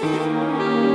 Música